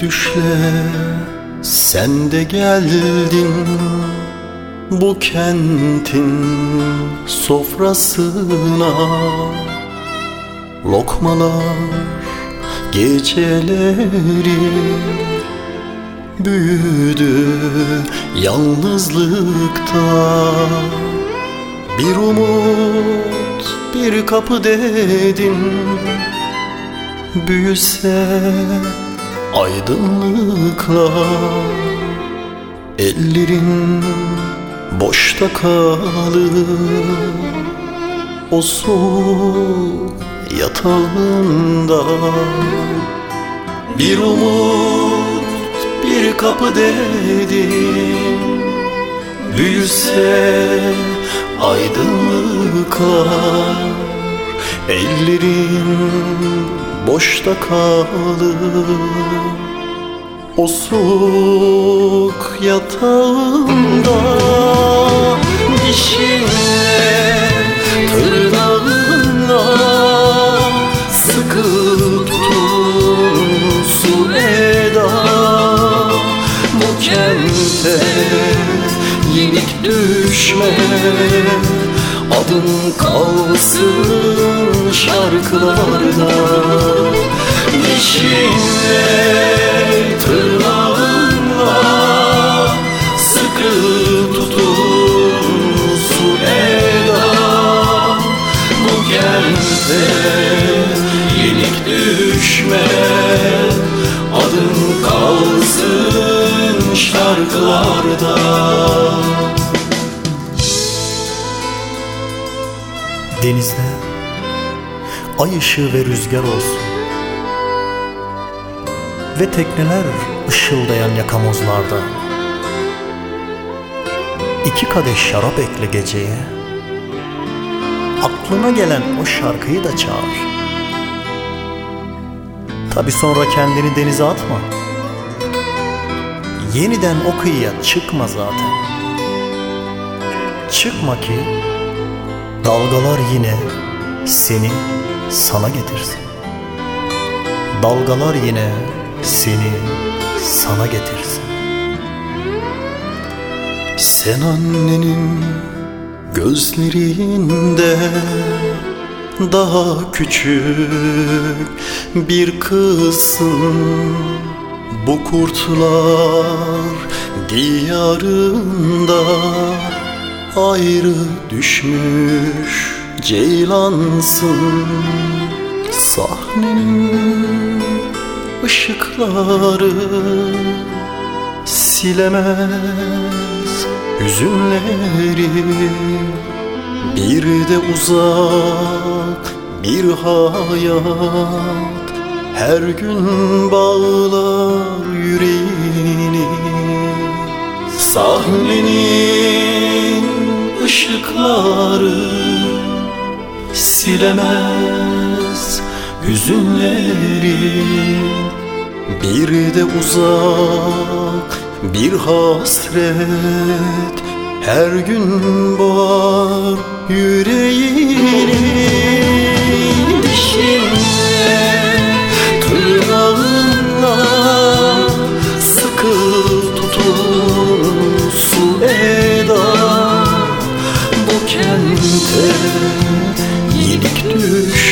Düşle sen de geldin bu kentin sofrasına. Lokmalar geceleri büyüdü yalnızlıkta. Bir umut bir kapı dedim Büyüse aydınlıkla Ellerin boşta kalır. O soğuk yatağında Bir umut bir kapı dedim Büyüse aydınlıklar Ellerin boşta kalır. O soğuk yatağında Dişinle tırnağınla Sıkı tutun su eda. Bu kente yenik düşme Adın kalsın şarkılarda. Dişinle tırnağınla Sıkı tutun su eda. Bu kente yenik düşme Adın kalsın şarkılarda Denizde ay ışığı ve rüzgar olsun. Ve tekneler ışıldayan yakamozlarda. İki kadeh şarap ekle geceye. Aklına gelen o şarkıyı da çağır. Tabi sonra kendini denize atma. Yeniden o kıyıya çıkma zaten. Çıkma ki Dalgalar yine seni sana getirsin. Dalgalar yine seni sana getirsin. Sen annenin gözlerinde daha küçük bir kızsın Bu kurtlar diyarında ayrı düşmüş ceylansın. Sahnenin ışıkları silemez hüzünleri. Bir de uzak bir hayat. Her gün bağlar yüreğini. Sahnenin ışıkları silemez hüzünleri. Bir de uzak bir hasret her gün boğar yüreğini. Dişinle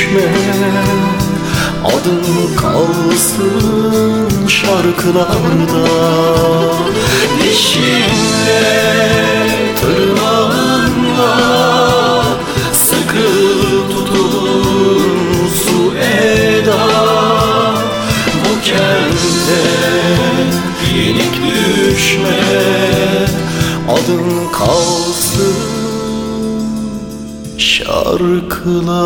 düşme Adın kalsın şarkılarda. Dişinle tırnağınla Sıkı tutun su eda. Bu kente yenik düşme. Adın kalsın şarkılarda